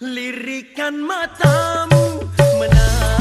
lirikan matamu menang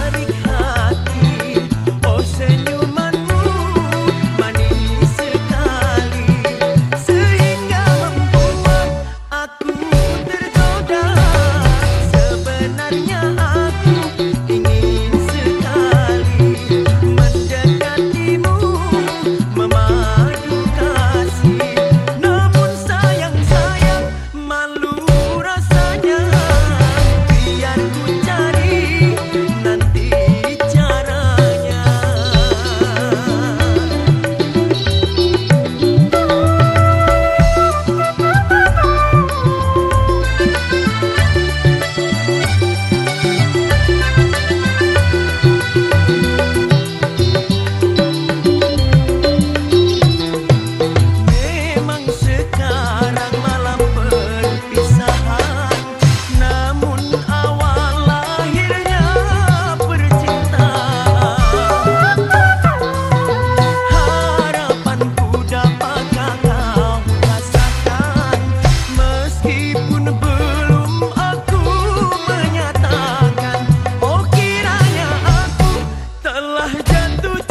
telah Jatuh